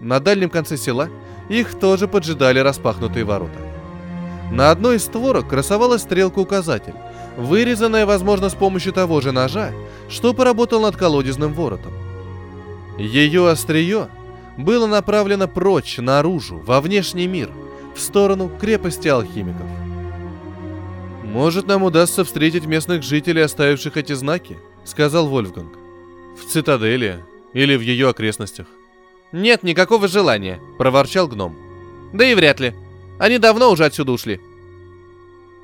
на дальнем конце села их тоже поджидали распахнутые ворота. На одной из створок красовалась стрелка-указатель, вырезанная, возможно, с помощью того же ножа, что поработал над колодезным воротом. Ее острие было направлено прочь, наружу, во внешний мир, в сторону крепости алхимиков. «Может, нам удастся встретить местных жителей, оставивших эти знаки?» — сказал Вольфганг. «В цитадели или в ее окрестностях». «Нет никакого желания», — проворчал гном. «Да и вряд ли. Они давно уже отсюда ушли».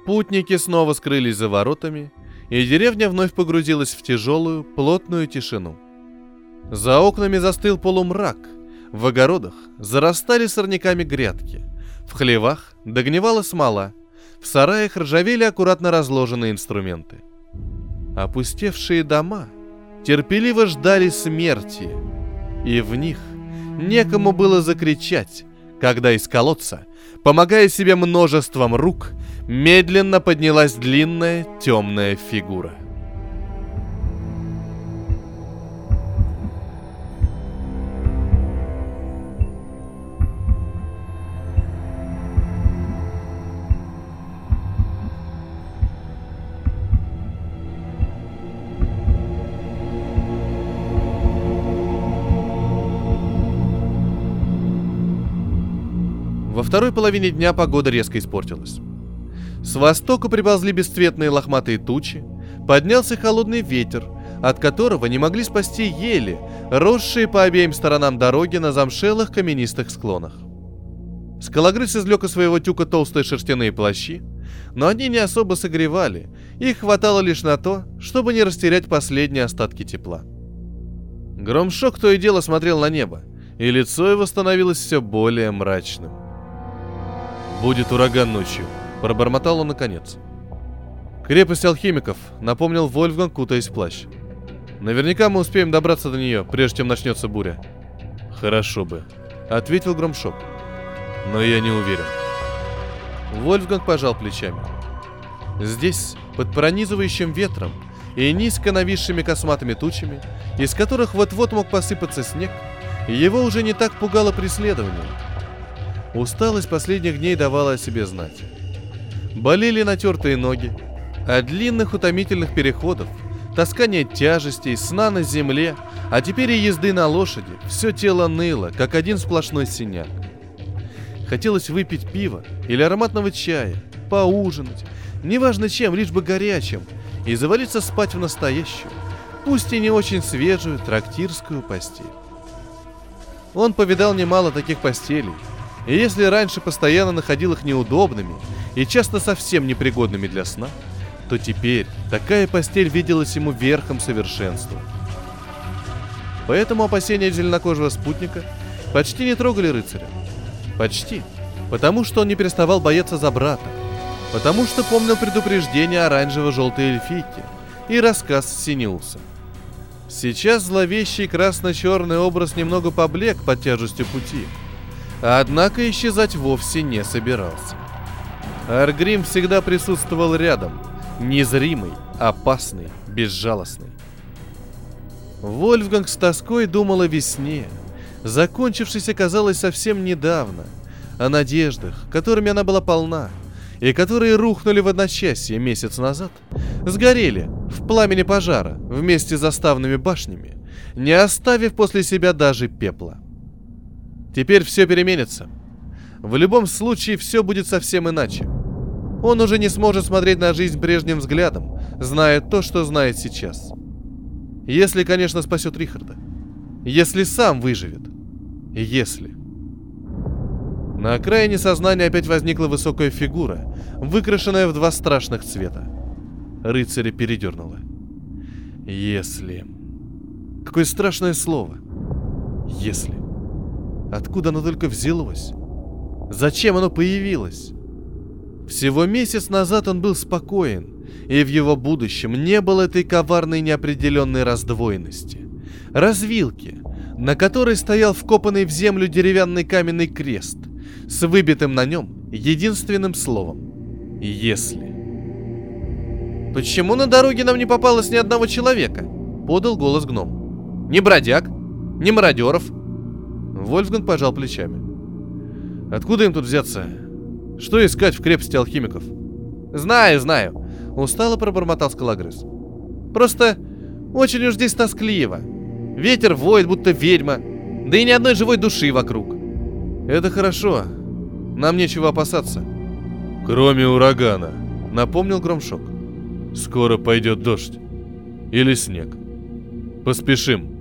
Путники снова скрылись за воротами, и деревня вновь погрузилась в тяжелую, плотную тишину. За окнами застыл полумрак. В огородах зарастали сорняками грядки. В хлевах догнивала смола. В сараях ржавели аккуратно разложенные инструменты. Опустевшие дома терпеливо ждали смерти, и в них некому было закричать, когда из колодца, помогая себе множеством рук, медленно поднялась длинная темная фигура. Во второй половине дня погода резко испортилась. С востока приползли бесцветные лохматые тучи, поднялся холодный ветер, от которого не могли спасти ели, росшие по обеим сторонам дороги на замшелых каменистых склонах. Скалогрыз извлек из своего тюка толстые шерстяные плащи, но они не особо согревали, их хватало лишь на то, чтобы не растерять последние остатки тепла. Громшок то и дело смотрел на небо, и лицо его становилось все более мрачным. «Будет ураган ночью», — пробормотал он наконец. «Крепость алхимиков», — напомнил Вольфганг, кутаясь в плащ. «Наверняка мы успеем добраться до нее, прежде чем начнется буря». «Хорошо бы», — ответил Громшок. «Но я не уверен». Вольфганг пожал плечами. Здесь, под пронизывающим ветром и низко нависшими косматыми тучами, из которых вот-вот мог посыпаться снег, его уже не так пугало преследование — Усталость последних дней давала о себе знать. Болели натертые ноги. От длинных утомительных переходов, таскания тяжестей, сна на земле, а теперь и езды на лошади, все тело ныло, как один сплошной синяк. Хотелось выпить пиво или ароматного чая, поужинать, неважно чем, лишь бы горячим, и завалиться спать в настоящую, пусть и не очень свежую трактирскую постель. Он повидал немало таких постелей, и если раньше постоянно находил их неудобными и часто совсем непригодными для сна, то теперь такая постель виделась ему верхом совершенства. Поэтому опасения зеленокожего спутника почти не трогали рыцаря. Почти. Потому что он не переставал бояться за брата. Потому что помнил предупреждение оранжево-желтой эльфийки и рассказ Синеуса. Сейчас зловещий красно-черный образ немного поблек под тяжестью пути – Однако исчезать вовсе не собирался. Аргрим всегда присутствовал рядом, незримый, опасный, безжалостный. Вольфганг с тоской думал о весне, закончившейся, казалось, совсем недавно, о надеждах, которыми она была полна, и которые рухнули в одночасье месяц назад, сгорели в пламени пожара вместе с заставными башнями, не оставив после себя даже пепла. Теперь все переменится. В любом случае все будет совсем иначе. Он уже не сможет смотреть на жизнь прежним взглядом, зная то, что знает сейчас. Если, конечно, спасет Рихарда. Если сам выживет. Если. На окраине сознания опять возникла высокая фигура, выкрашенная в два страшных цвета. Рыцаря передернуло. Если. Какое страшное слово. Если. Откуда оно только взялось? Зачем оно появилось? Всего месяц назад он был спокоен, и в его будущем не было этой коварной неопределенной раздвоенности. Развилки, на которой стоял вкопанный в землю деревянный каменный крест, с выбитым на нем единственным словом «Если». «Почему на дороге нам не попалось ни одного человека?» — подал голос гном. «Ни бродяг, ни мародеров, Вольфган пожал плечами. Откуда им тут взяться? Что искать в крепости алхимиков? Знаю, знаю. Устало пробормотал скалогрыз. Просто очень уж здесь тоскливо. Ветер воет, будто ведьма. Да и ни одной живой души вокруг. Это хорошо. Нам нечего опасаться. Кроме урагана, напомнил Громшок. Скоро пойдет дождь. Или снег. Поспешим.